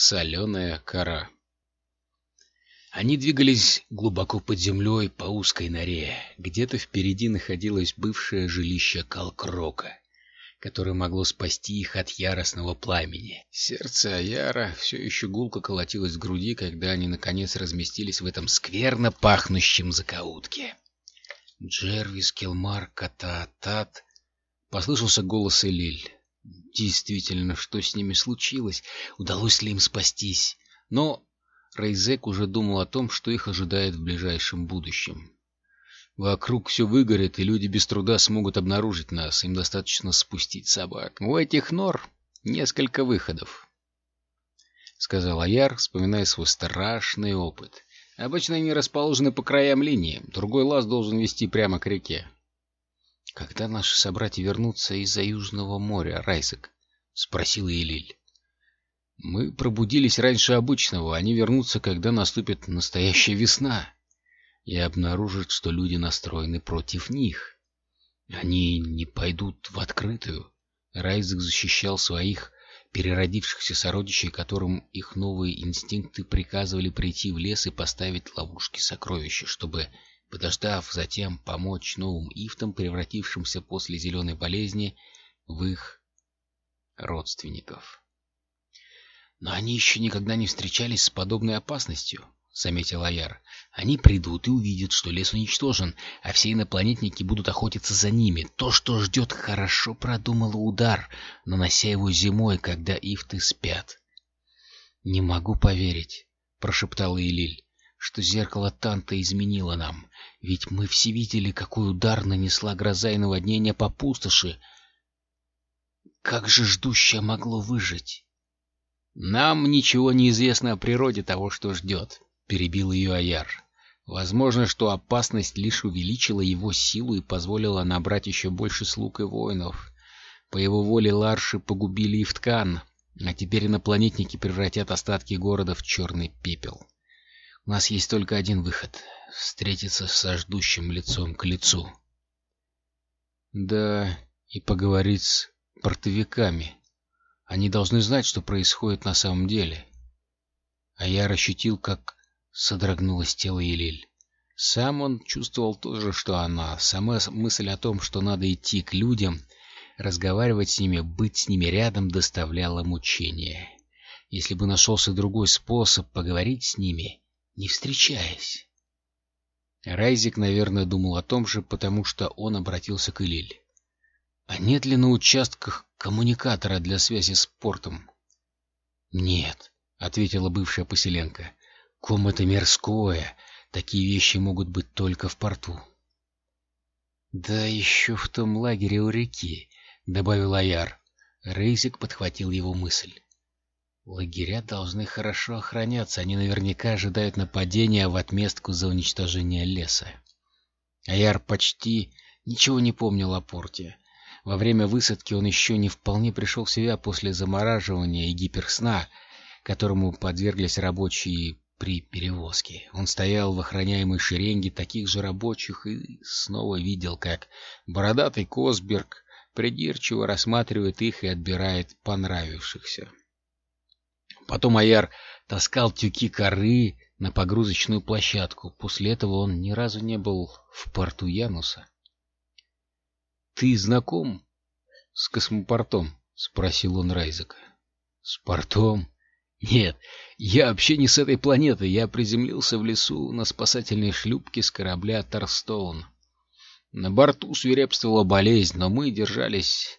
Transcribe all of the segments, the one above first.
Соленая кора. Они двигались глубоко под землей по узкой норе. Где-то впереди находилось бывшее жилище Калкрока, которое могло спасти их от яростного пламени. Сердце Аяра все еще гулко колотилось в груди, когда они наконец разместились в этом скверно пахнущем закоутке. Джервис, Келмар, Ката-Тат... Послышался голос Элиль. Действительно, что с ними случилось? Удалось ли им спастись? Но Рейзек уже думал о том, что их ожидает в ближайшем будущем. Вокруг все выгорит, и люди без труда смогут обнаружить нас. Им достаточно спустить собак. У этих нор несколько выходов, — сказал Аяр, вспоминая свой страшный опыт. Обычно они расположены по краям линии. Другой лаз должен вести прямо к реке. — Когда наши собратья вернутся из-за Южного моря, Райзек? — спросила Элиль. Мы пробудились раньше обычного, они вернутся, когда наступит настоящая весна, и обнаружат, что люди настроены против них. Они не пойдут в открытую. Райзек защищал своих переродившихся сородичей, которым их новые инстинкты приказывали прийти в лес и поставить ловушки сокровища, чтобы, подождав затем, помочь новым ифтам, превратившимся после зеленой болезни, в их родственников. Но они еще никогда не встречались с подобной опасностью, — заметил Аяр. Они придут и увидят, что лес уничтожен, а все инопланетники будут охотиться за ними. То, что ждет, хорошо продумало удар, нанося его зимой, когда ифты спят. — Не могу поверить, — прошептала Илиль, — что зеркало Танта изменило нам. Ведь мы все видели, какой удар нанесла гроза и наводнение по пустоши. Как же ждущее могло выжить? «Нам ничего не известно о природе того, что ждет», — перебил ее Аяр. «Возможно, что опасность лишь увеличила его силу и позволила набрать еще больше слуг и воинов. По его воле Ларши погубили Ивткан, а теперь инопланетники превратят остатки города в черный пепел. У нас есть только один выход — встретиться со ждущим лицом к лицу». «Да, и поговорить с портовиками», они должны знать, что происходит на самом деле. А я ощутил, как содрогнулось тело Елель. Сам он чувствовал то же, что она. Сама мысль о том, что надо идти к людям, разговаривать с ними, быть с ними рядом, доставляла мучение. Если бы нашелся другой способ поговорить с ними, не встречаясь. Райзик, наверное, думал о том же, потому что он обратился к Илиль. А нет ли на участках коммуникатора для связи с портом? Нет, ответила бывшая поселенка. Ком это мирское. Такие вещи могут быть только в порту. Да еще в том лагере у реки, добавил Аяр. Рейзик подхватил его мысль. Лагеря должны хорошо охраняться, они наверняка ожидают нападения в отместку за уничтожение леса. Аяр почти ничего не помнил о порте. Во время высадки он еще не вполне пришел в себя после замораживания и гиперсна, которому подверглись рабочие при перевозке. Он стоял в охраняемой шеренге таких же рабочих и снова видел, как бородатый Косберг придирчиво рассматривает их и отбирает понравившихся. Потом Аяр таскал тюки коры на погрузочную площадку. После этого он ни разу не был в порту Януса. «Ты знаком с космопортом?» — спросил он Райзека. «С портом?» «Нет, я вообще не с этой планеты. Я приземлился в лесу на спасательной шлюпке с корабля Тарстоун. На борту свирепствовала болезнь, но мы держались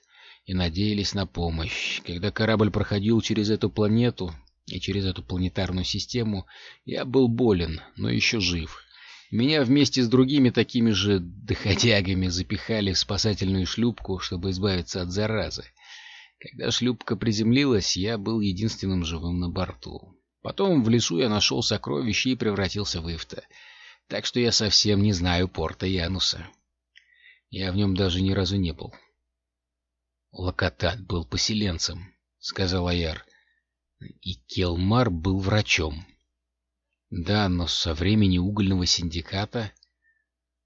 и надеялись на помощь. Когда корабль проходил через эту планету и через эту планетарную систему, я был болен, но еще жив. Меня вместе с другими такими же доходягами запихали в спасательную шлюпку, чтобы избавиться от заразы. Когда шлюпка приземлилась, я был единственным живым на борту. Потом в лесу я нашел сокровища и превратился в Ифта. Так что я совсем не знаю порта Януса. Я в нем даже ни разу не был. Локотат был поселенцем, — сказал Аяр. И Келмар был врачом. Да, но со времени угольного синдиката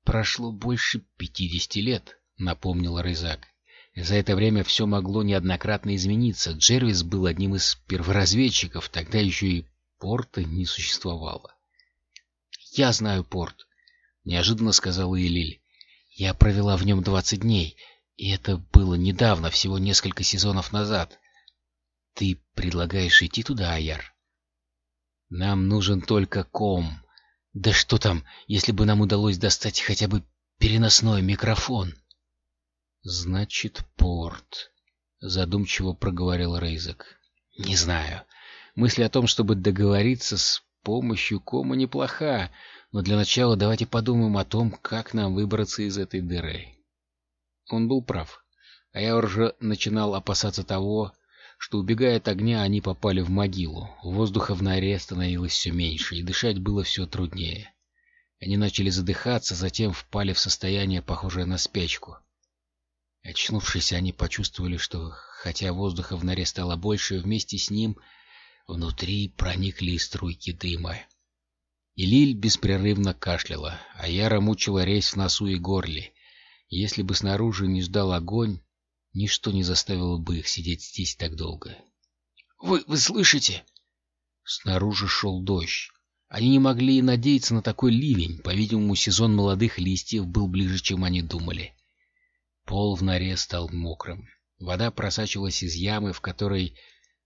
прошло больше пятидесяти лет, напомнил Рызак. За это время все могло неоднократно измениться. Джервис был одним из перворазведчиков, тогда еще и порта не существовало. «Я знаю порт», — неожиданно сказала Элиль. «Я провела в нем двадцать дней, и это было недавно, всего несколько сезонов назад. Ты предлагаешь идти туда, Аяр?» «Нам нужен только ком. Да что там, если бы нам удалось достать хотя бы переносной микрофон?» «Значит, порт», — задумчиво проговорил Рейзек. «Не знаю. Мысль о том, чтобы договориться с помощью кома неплоха, но для начала давайте подумаем о том, как нам выбраться из этой дыры». Он был прав. А я уже начинал опасаться того, что, убегая от огня, они попали в могилу. Воздуха в норе становилось все меньше, и дышать было все труднее. Они начали задыхаться, затем впали в состояние, похожее на спячку. Очнувшись, они почувствовали, что, хотя воздуха в норе стало больше, вместе с ним внутри проникли струйки дыма. И Лиль беспрерывно кашляла, а Яра мучила резь в носу и горле. Если бы снаружи не ждал огонь, ничто не заставило бы их сидеть здесь так долго. «Вы, вы слышите?» Снаружи шел дождь. Они не могли и надеяться на такой ливень. По-видимому, сезон молодых листьев был ближе, чем они думали. Пол в норе стал мокрым. Вода просачивалась из ямы, в которой,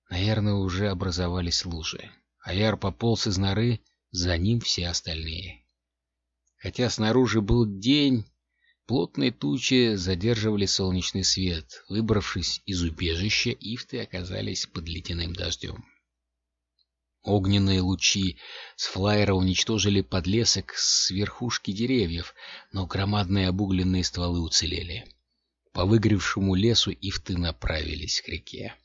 наверное, уже образовались лужи. Аяр пополз из норы, за ним все остальные. Хотя снаружи был день, плотные тучи задерживали солнечный свет. Выбравшись из убежища, ифты оказались под ледяным дождем. Огненные лучи с флайера уничтожили подлесок с верхушки деревьев, но громадные обугленные стволы уцелели. По выгоревшему лесу ифты направились к реке.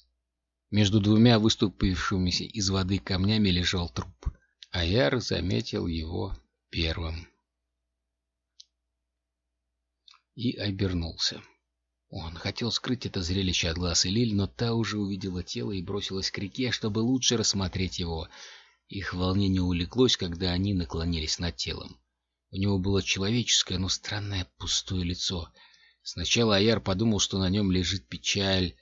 Между двумя выступившимися из воды камнями лежал труп. Аяр заметил его первым. И обернулся. Он хотел скрыть это зрелище от глаз Элиль, но та уже увидела тело и бросилась к реке, чтобы лучше рассмотреть его. Их волнение улеглось, когда они наклонились над телом. У него было человеческое, но странное пустое лицо — Сначала Аяр подумал, что на нем лежит печаль,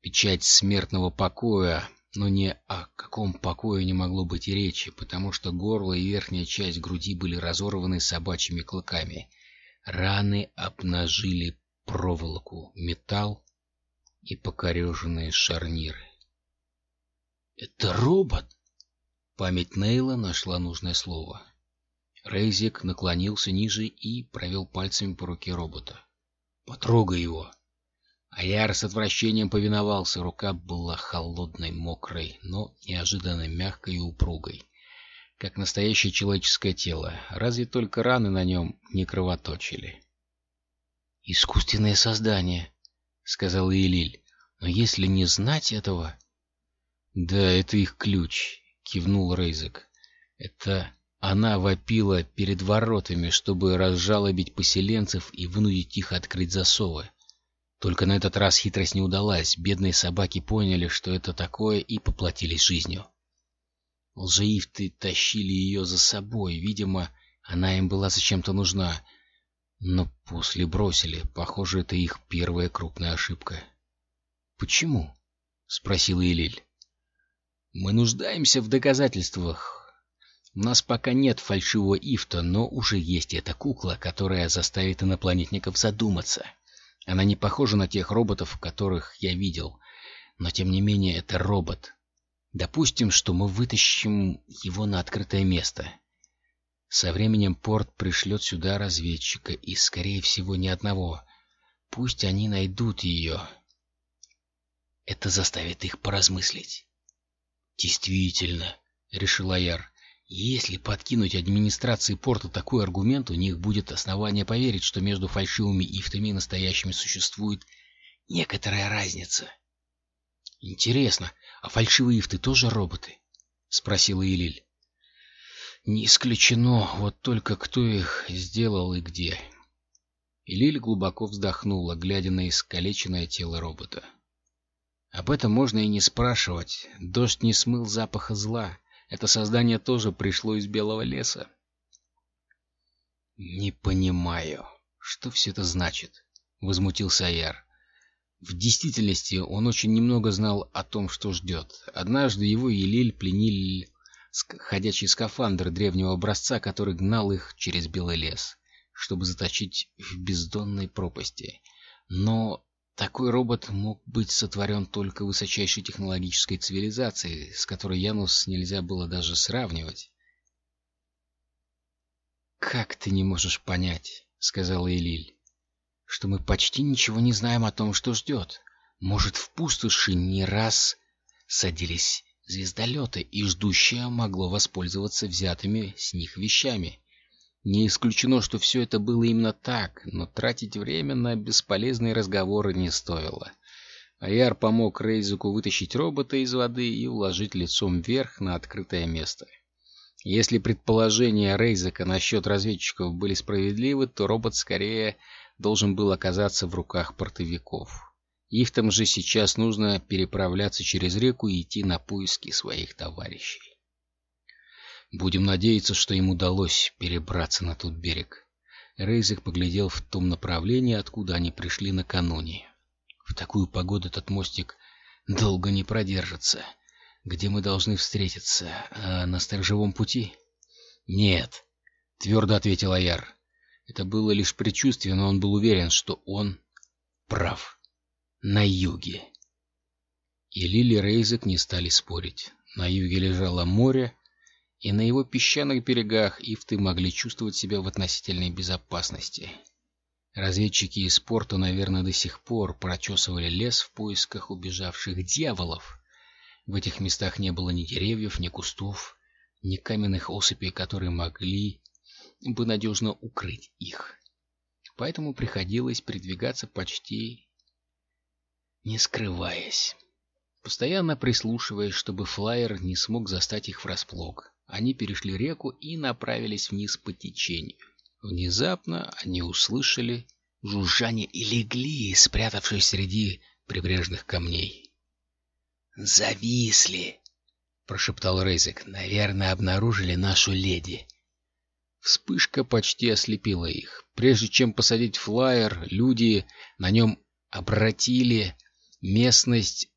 печать смертного покоя, но ни о каком покое не могло быть и речи, потому что горло и верхняя часть груди были разорваны собачьими клыками. Раны обнажили проволоку, металл и покореженные шарниры. «Это робот!» Память Нейла нашла нужное слово. Рейзик наклонился ниже и провел пальцами по руке робота. Потрогай его. А я с отвращением повиновался. Рука была холодной, мокрой, но неожиданно мягкой и упругой, как настоящее человеческое тело. Разве только раны на нем не кровоточили. «Искусственное создание», — сказал Элиль. «Но если не знать этого...» «Да, это их ключ», — кивнул Рейзек. «Это она вопила перед воротами, чтобы разжалобить поселенцев и вынудить их открыть засовы. Только на этот раз хитрость не удалась. Бедные собаки поняли, что это такое, и поплатились жизнью. Лжеифты тащили ее за собой. Видимо, она им была зачем-то нужна. Но после бросили. Похоже, это их первая крупная ошибка. «Почему?» — спросила Элиль. «Мы нуждаемся в доказательствах. У нас пока нет фальшивого ифта, но уже есть эта кукла, которая заставит инопланетников задуматься. Она не похожа на тех роботов, которых я видел, но тем не менее это робот. Допустим, что мы вытащим его на открытое место. Со временем порт пришлет сюда разведчика, и, скорее всего, ни одного. Пусть они найдут ее. Это заставит их поразмыслить. «Действительно», — решил Аяр, если подкинуть администрации порта такой аргумент, у них будет основание поверить, что между фальшивыми ифтами и настоящими существует некоторая разница. — Интересно, а фальшивые ифты тоже роботы? — спросила Илиль. — Не исключено, вот только кто их сделал и где. Илиль глубоко вздохнула, глядя на искалеченное тело робота. — Об этом можно и не спрашивать. Дождь не смыл запаха зла. Это создание тоже пришло из белого леса. «Не понимаю, что все это значит?» — возмутился Аяр. В действительности он очень немного знал о том, что ждет. Однажды его и Лиль пленили ходячий скафандр древнего образца, который гнал их через белый лес, чтобы заточить в бездонной пропасти. Но такой робот мог быть сотворен только высочайшей технологической цивилизацией, с которой Янус нельзя было даже сравнивать. «Как ты не можешь понять?» — сказала Элиль что мы почти ничего не знаем о том, что ждет. Может, в пустоши не раз садились звездолеты, и ждущее могло воспользоваться взятыми с них вещами. Не исключено, что все это было именно так, но тратить время на бесполезные разговоры не стоило. Аяр помог Рейзику вытащить робота из воды и уложить лицом вверх на открытое место. Если предположения Рейзека насчет разведчиков были справедливы, то робот скорее должен был оказаться в руках портовиков. Ифтам же сейчас нужно переправляться через реку и идти на поиски своих товарищей. Будем надеяться, что им удалось перебраться на тот берег. Рейзек поглядел в том направлении, откуда они пришли накануне. В такую погоду этот мостик долго не продержится. Где мы должны встретиться? А на сторожевом пути? Нет, твердо ответил Аяр. Это было лишь предчувствие, но он был уверен, что он прав. На юге. И Лили Рейзек не стали спорить. На юге лежало море, и на его песчаных берегах ифты могли чувствовать себя в относительной безопасности. Разведчики из порта, наверное, до сих пор прочесывали лес в поисках убежавших дьяволов. В этих местах не было ни деревьев, ни кустов, ни каменных осыпей, которые могли бы надежно укрыть их. Поэтому приходилось передвигаться почти не скрываясь. Постоянно прислушиваясь, чтобы флайер не смог застать их врасплох, они перешли реку и направились вниз по течению. Внезапно они услышали жужжание и легли, спрятавшись среди прибрежных камней. «Зависли!» — прошептал Рейзек. «Наверное, обнаружили нашу леди. Вспышка почти ослепила их. Прежде чем посадить флайер, люди на нем обратили местность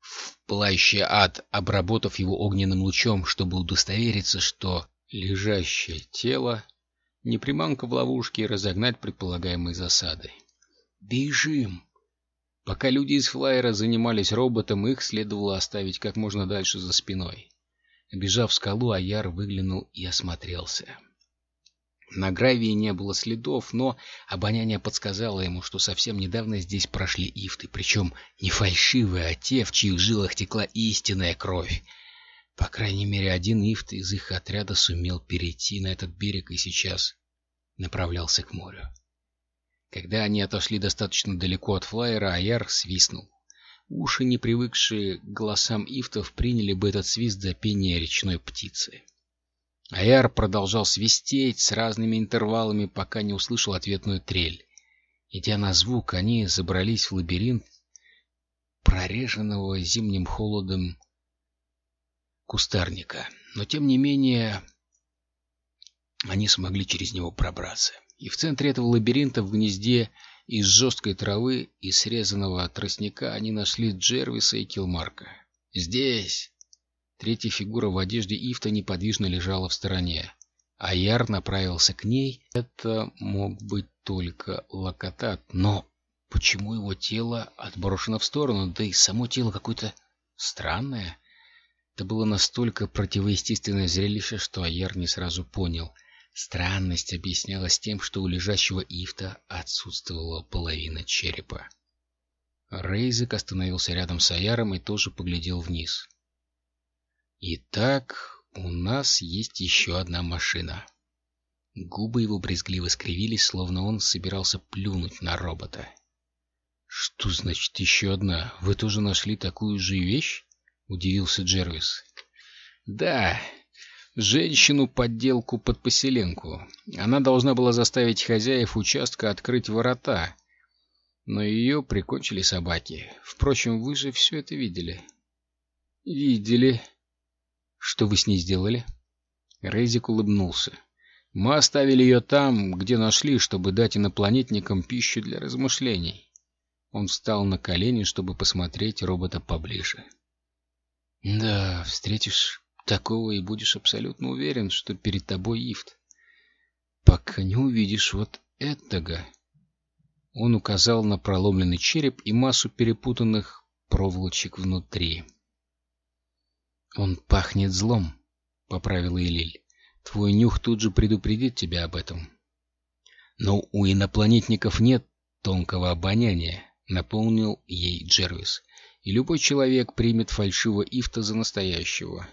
в пылающий ад, обработав его огненным лучом, чтобы удостовериться, что лежащее тело не приманка в ловушке и разогнать предполагаемые засады. «Бежим!» Пока люди из флайера занимались роботом, их следовало оставить как можно дальше за спиной. Бежав скалу, Аяр выглянул и осмотрелся. На гравии не было следов, но обоняние подсказало ему, что совсем недавно здесь прошли ифты, причем не фальшивые, а те, в чьих жилах текла истинная кровь. По крайней мере, один ифт из их отряда сумел перейти на этот берег и сейчас направлялся к морю. Когда они отошли достаточно далеко от флайера, Аяр свистнул. Уши, не привыкшие к голосам ифтов, приняли бы этот свист за пение речной птицы. Аяр продолжал свистеть с разными интервалами, пока не услышал ответную трель. Идя на звук, они забрались в лабиринт прореженного зимним холодом кустарника. Но, тем не менее, они смогли через него пробраться. И в центре этого лабиринта, в гнезде из жесткой травы и срезанного тростника, они нашли Джервиса и Килмарка. «Здесь!» Третья фигура в одежде Ифта неподвижно лежала в стороне. а Яр направился к ней. Это мог быть только Локотат. Но почему его тело отброшено в сторону? Да и само тело какое-то странное. Это было настолько противоестественное зрелище, что Аяр не сразу понял. Странность объяснялась тем, что у лежащего Ифта отсутствовала половина черепа. Рейзек остановился рядом с Аяром и тоже поглядел вниз. Итак, у нас есть еще одна машина. Губы его брезгливо скривились, словно он собирался плюнуть на робота. «Что значит еще одна? Вы тоже нашли такую же вещь?» — удивился Джервис. «Да, женщину-подделку под поселенку. Она должна была заставить хозяев участка открыть ворота, но ее прикончили собаки. Впрочем, вы же все это видели». «Видели», что вы с ней сделали? Рейзик улыбнулся. Мы оставили ее там, где нашли, чтобы дать инопланетникам пищу для размышлений. Он встал на колени, чтобы посмотреть робота поближе. Да, встретишь такого и будешь абсолютно уверен, что перед тобой Ифт. Пока не увидишь вот этого. Он указал на проломленный череп и массу перепутанных проволочек внутри. Он пахнет злом, поправила Элиль. Твой нюх тут же предупредит тебя об этом. Но у инопланетников нет тонкого обоняния, напомнил ей Джервис. И любой человек примет фальшивого Ифта за настоящего.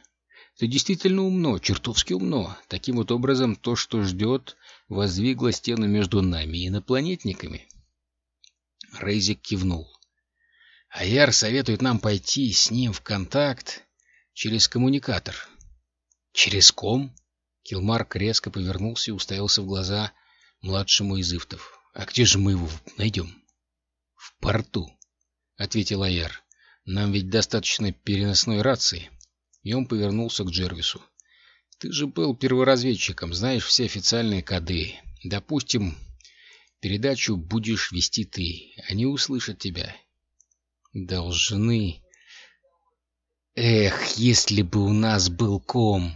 Ты действительно умно, чертовски умно. Таким вот образом, то, что ждет, воздвигло стену между нами и инопланетниками. Рейзик кивнул. Аяр советует нам пойти с ним в контакт через коммуникатор. Через ком? Килмарк резко повернулся и уставился в глаза младшему из ифтов. А где же мы его найдем? В порту, ответил Аяр. Нам ведь достаточно переносной рации. И он повернулся к Джервису. Ты же был перворазведчиком, знаешь все официальные коды. Допустим, передачу будешь вести ты. Они услышат тебя. Должны. Эх, если бы у нас был ком.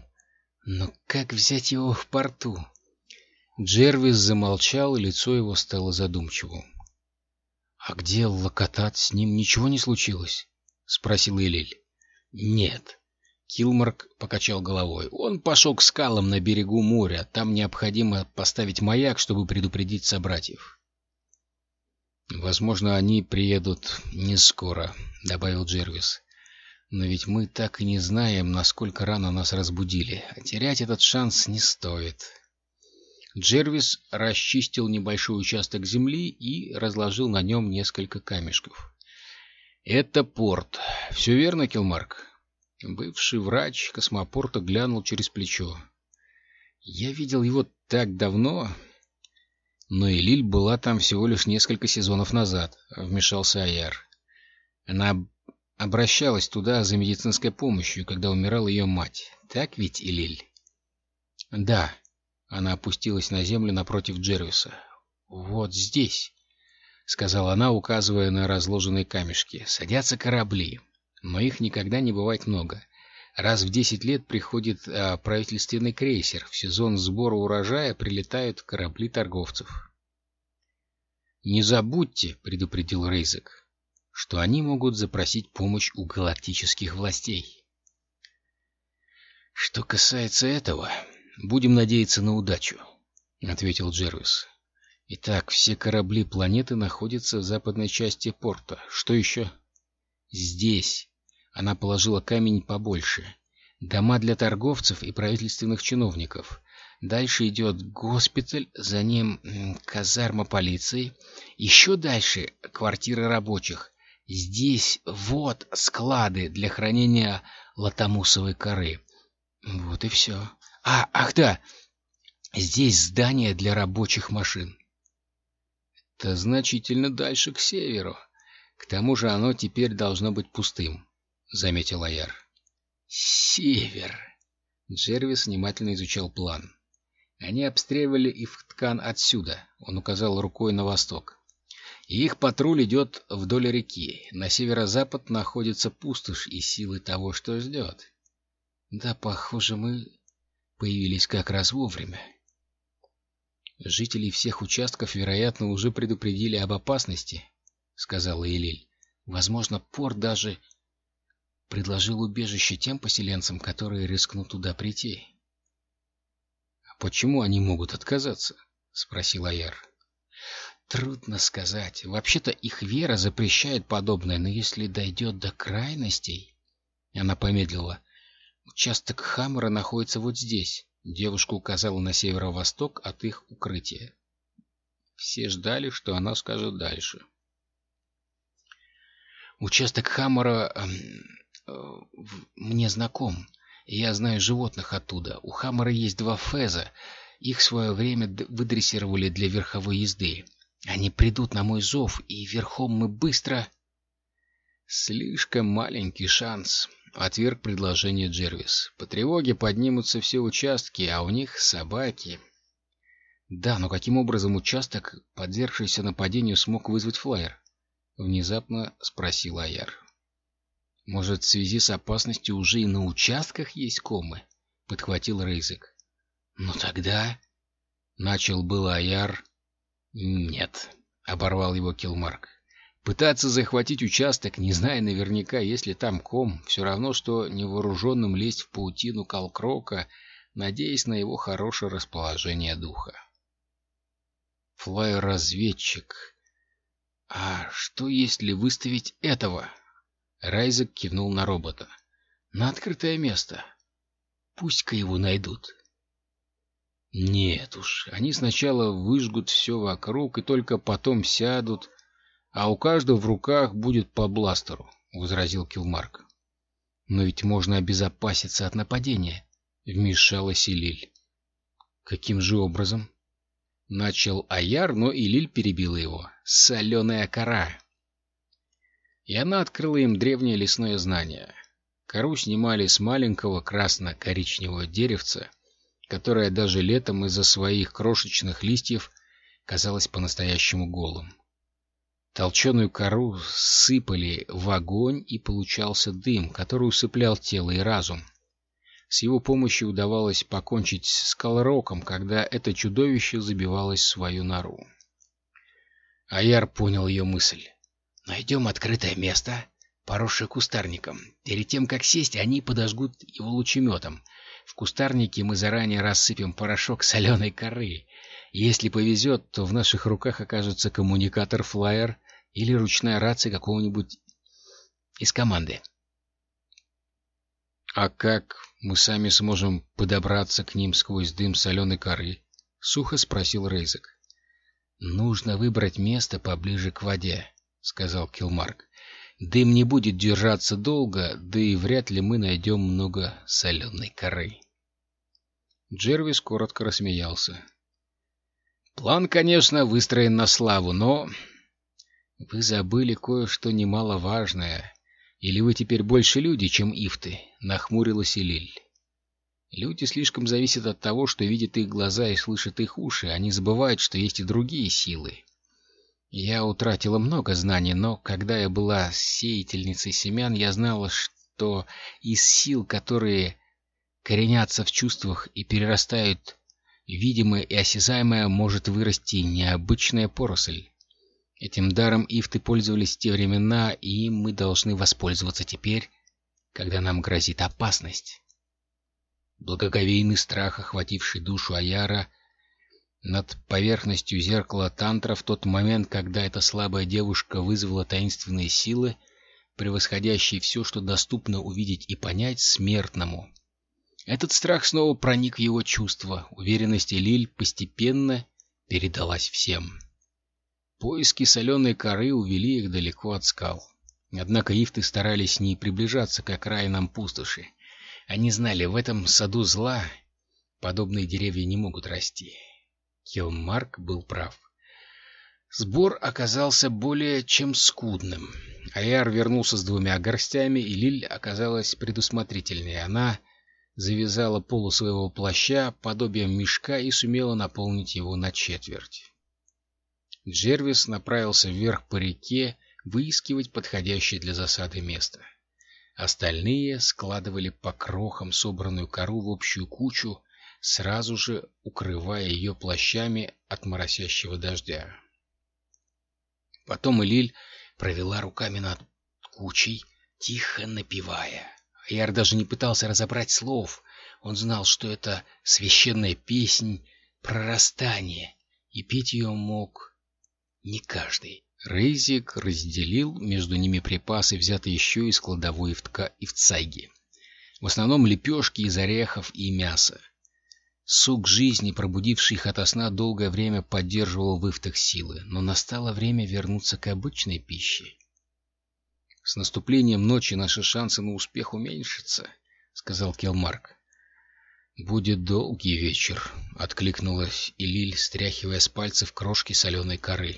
Но как взять его в порту? Джервис замолчал, и лицо его стало задумчивым. «А где Локотат? С ним ничего не случилось?» — спросил Элель. «Нет». Килмарк покачал головой. «Он пошел к скалам на берегу моря. Там необходимо поставить маяк, чтобы предупредить собратьев». «Возможно, они приедут не скоро», — добавил Джервис. «Но ведь мы так и не знаем, насколько рано нас разбудили, а терять этот шанс не стоит». Джервис расчистил небольшой участок земли и разложил на нем несколько камешков. «Это порт. Все верно, Килмарк?» Бывший врач космопорта глянул через плечо. «Я видел его так давно...» «Но Элиль была там всего лишь несколько сезонов назад», — вмешался Аяр. «Она обращалась туда за медицинской помощью, когда умирала ее мать. Так ведь, Элиль?» «Да», она опустилась на землю напротив Джервиса. «Вот здесь», — сказала она, указывая на разложенные камешки, — «садятся корабли, но их никогда не бывает много. Раз в десять лет приходит а, правительственный крейсер, в сезон сбора урожая прилетают корабли торговцев». «Не забудьте», — предупредил Рейзек, — «что они могут запросить помощь у галактических властей». «Что касается этого...» будем надеяться на удачу, ответил Джервис. Итак, все корабли планеты находятся в западной части порта. Что еще? Здесь. Она положила камень побольше. Дома для торговцев и правительственных чиновников. Дальше идет госпиталь, за ним казарма полиции. Еще дальше квартиры рабочих. Здесь вот склады для хранения латамусовой коры. Вот и все. А, ах да, здесь здание для рабочих машин. Это значительно дальше к северу. К тому же оно теперь должно быть пустым, заметил Аяр. Север. Джервис внимательно изучал план. Они обстреливали Ифткан отсюда, он указал рукой на восток. И их патруль идет вдоль реки. На северо-запад находится пустошь и силы того, что ждет. Да, похоже, мы появились как раз вовремя. Жителей всех участков, вероятно, уже предупредили об опасности, сказала Элиль. Возможно, порт даже предложил убежище тем поселенцам, которые рискнут туда прийти. А почему они могут отказаться? спросил Аяр. Трудно сказать. Вообще-то их вера запрещает подобное, но если дойдет до крайностей... Она помедлила. Участок Хаммера находится вот здесь. Девушка указала на северо-восток от их укрытия. Все ждали, что она скажет дальше. Участок Хаммера э, э, мне знаком. Я знаю животных оттуда. У Хаммера есть два феза. Их в свое время выдрессировали для верховой езды. Они придут на мой зов, и верхом мы быстро... Слишком маленький шанс. Отверг предложение Джервис. По тревоге поднимутся все участки, а у них собаки. Да, но каким образом участок, подвергшийся нападению, смог вызвать флайер? — внезапно спросил Аяр. «Может, в связи с опасностью уже и на участках есть комы?» — подхватил Рейзек. «Ну тогда...» — начал был Аяр. «Нет», — оборвал его Килмарк. «Пытаться захватить участок, не зная наверняка, есть ли там ком, все равно, что невооруженным лезть в паутину Калкрока, надеясь на его хорошее расположение духа». «Флайер-разведчик. А что, если выставить этого?» Райзек кивнул на робота. «На открытое место. Пусть-ка его найдут». «Нет уж, они сначала выжгут все вокруг и только потом сядут, а у каждого в руках будет по бластеру», — возразил Килмарк. «Но ведь можно обезопаситься от нападения», — вмешалась Илиль. «Каким же образом?» Начал Аяр, но Илиль перебила его. «Соленая кора!» И она открыла им древнее лесное знание. Кору снимали с маленького красно-коричневого деревца, которое даже летом из-за своих крошечных листьев казалось по-настоящему голым. Толченую кору сыпали в огонь, и получался дым, который усыплял тело и разум. С его помощью удавалось покончить с Колроком, когда это чудовище забивалось в свою нору. Аяр понял ее мысль. «Найдем открытое место, поросшее кустарником. Перед тем, как сесть, они подожгут его лучеметом. В кустарнике мы заранее рассыпем порошок соленой коры. Если повезет, то в наших руках окажется коммуникатор-флайер или ручная рация какого-нибудь из команды. «А как мы сами сможем подобраться к ним сквозь дым соленой коры?» — сухо спросил Рейзек. «Нужно выбрать место поближе к воде», — сказал Килмарк. «Дым не будет держаться долго, да и вряд ли мы найдем много соленой коры». Джервис коротко рассмеялся. «План, конечно, выстроен на славу, но...» «Вы забыли кое-что немаловажное», «Или вы теперь больше люди, чем ифты?» — нахмурилась Элиль. «Люди слишком зависят от того, что видят их глаза и слышат их уши, они забывают, что есть и другие силы. Я утратила много знаний, но когда я была сеятельницей семян, я знала, что из сил, которые коренятся в чувствах и перерастают видимое и осязаемое, может вырасти необычная поросль. Этим даром ифты пользовались в те времена, и мы должны воспользоваться теперь, когда нам грозит опасность. Благоговейный страх, охвативший душу Аяра, над поверхностью зеркала Тантра в тот момент, когда эта слабая девушка вызвала таинственные силы, превосходящие все, что доступно увидеть и понять смертному. Этот страх снова проник в его чувства, уверенность Лиль постепенно передалась всем. Поиски соленой коры увели их далеко от скал. Однако ифты старались не приближаться к окраинам пустоши. Они знали, в этом саду зла подобные деревья не могут расти. Килмарк был прав. Сбор оказался более чем скудным. Аяр вернулся с двумя горстями, и Лиль оказалась предусмотрительнее. Она завязала полу своего плаща подобием мешка и сумела наполнить его на четверть. Джервис направился вверх по реке выискивать подходящее для засады место. Остальные складывали по крохам собранную кору в общую кучу, сразу же укрывая ее плащами от моросящего дождя. Потом Элиль провела руками над кучей, тихо напевая. Яр даже не пытался разобрать слов. Он знал, что это священная песнь прорастания, и петь ее мог не каждый. Рейзик разделил между ними припасы, взятые еще из кладовой в Тка и в Цайге. В основном лепешки из орехов и мяса. Сук жизни, пробудивший их ото сна, долгое время поддерживал в ифтах силы, но настало время вернуться к обычной пище. «С наступлением ночи наши шансы на успех уменьшатся», — сказал Келмарк. «Будет долгий вечер», — откликнулась Илиль, стряхивая с пальцев крошки соленой коры.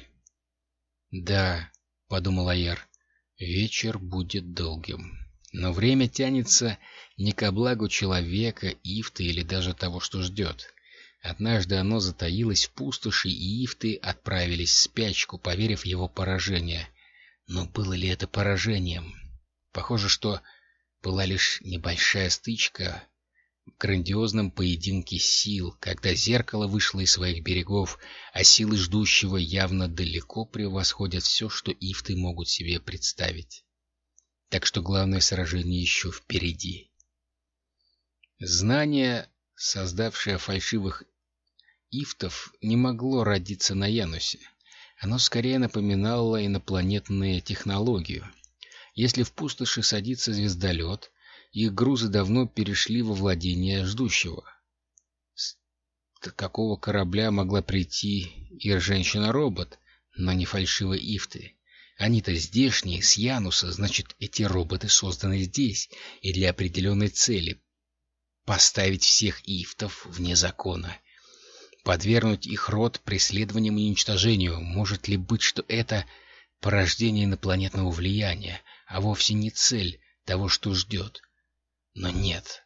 «Да», — подумал Аяр, — «вечер будет долгим. Но время тянется не ко благу человека, ифты или даже того, что ждет. Однажды оно затаилось в пустоши, и ифты отправились в спячку, поверив в его поражение. Но было ли это поражением? Похоже, что была лишь небольшая стычка в грандиозном поединке сил, когда зеркало вышло из своих берегов, а силы ждущего явно далеко превосходят все, что ифты могут себе представить. Так что главное сражение еще впереди. Знание, создавшее фальшивых ифтов, не могло родиться на Янусе. Оно скорее напоминало инопланетную технологию. Если в пустоши садится звездолет, их грузы давно перешли во владение ждущего. С какого корабля могла прийти и женщина-робот, но не фальшивые ифты? Они-то здешние, с Януса, значит, эти роботы созданы здесь и для определенной цели — поставить всех ифтов вне закона. Подвергнуть их род преследованиям и уничтожению. Может ли быть, что это порождение инопланетного влияния, а вовсе не цель того, что ждет? Но нет.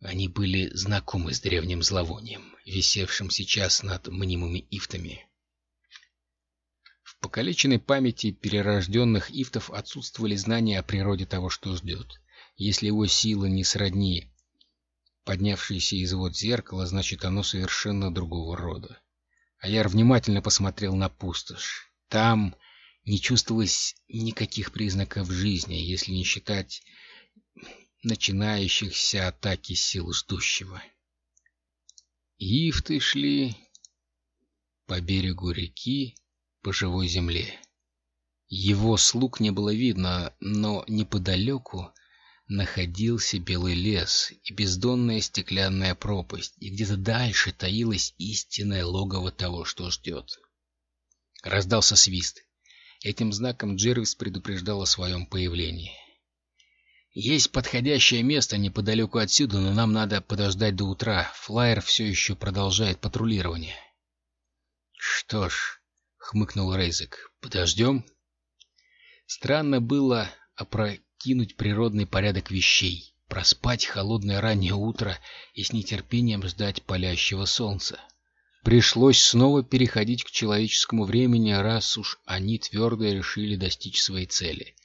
Они были знакомы с древним зловонием, висевшим сейчас над мнимыми ифтами. Покалеченной памяти перерожденных ифтов отсутствовали знания о природе того, что ждет. Если его сила не сродни поднявшейся из вод зеркала, значит, оно совершенно другого рода. Аяр внимательно посмотрел на пустошь. Там не чувствовалось никаких признаков жизни, если не считать начинающихся атаки сил ждущего. Ифты шли по берегу реки, по живой земле. Его слуг не было видно, но неподалеку находился белый лес и бездонная стеклянная пропасть, и где-то дальше таилось истинное логово того, что ждет. Раздался свист. Этим знаком Джервис предупреждал о своем появлении. Есть подходящее место неподалеку отсюда, но нам надо подождать до утра. Флайер все еще продолжает патрулирование. Что ж, хмыкнул Рейзек, подождем. Странно было опрокинуть природный порядок вещей, проспать холодное раннее утро и с нетерпением ждать палящего солнца. Пришлось снова переходить к человеческому времени, раз уж они твердо решили достичь своей цели —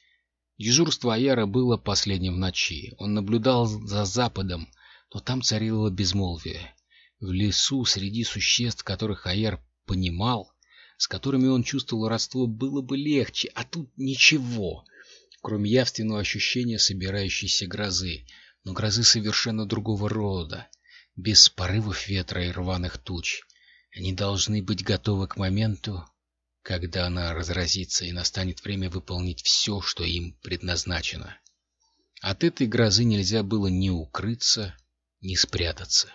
Дежурство Аяра было последним в ночи. Он наблюдал за западом, но там царило безмолвие. В лесу, среди существ, которых Аяр понимал, с которыми он чувствовал родство, было бы легче, а тут ничего, кроме явственного ощущения собирающейся грозы, но грозы совершенно другого рода, без порывов ветра и рваных туч. Они должны быть готовы к моменту, когда она разразится и настанет время выполнить все, что им предназначено. От этой грозы нельзя было ни укрыться, ни спрятаться.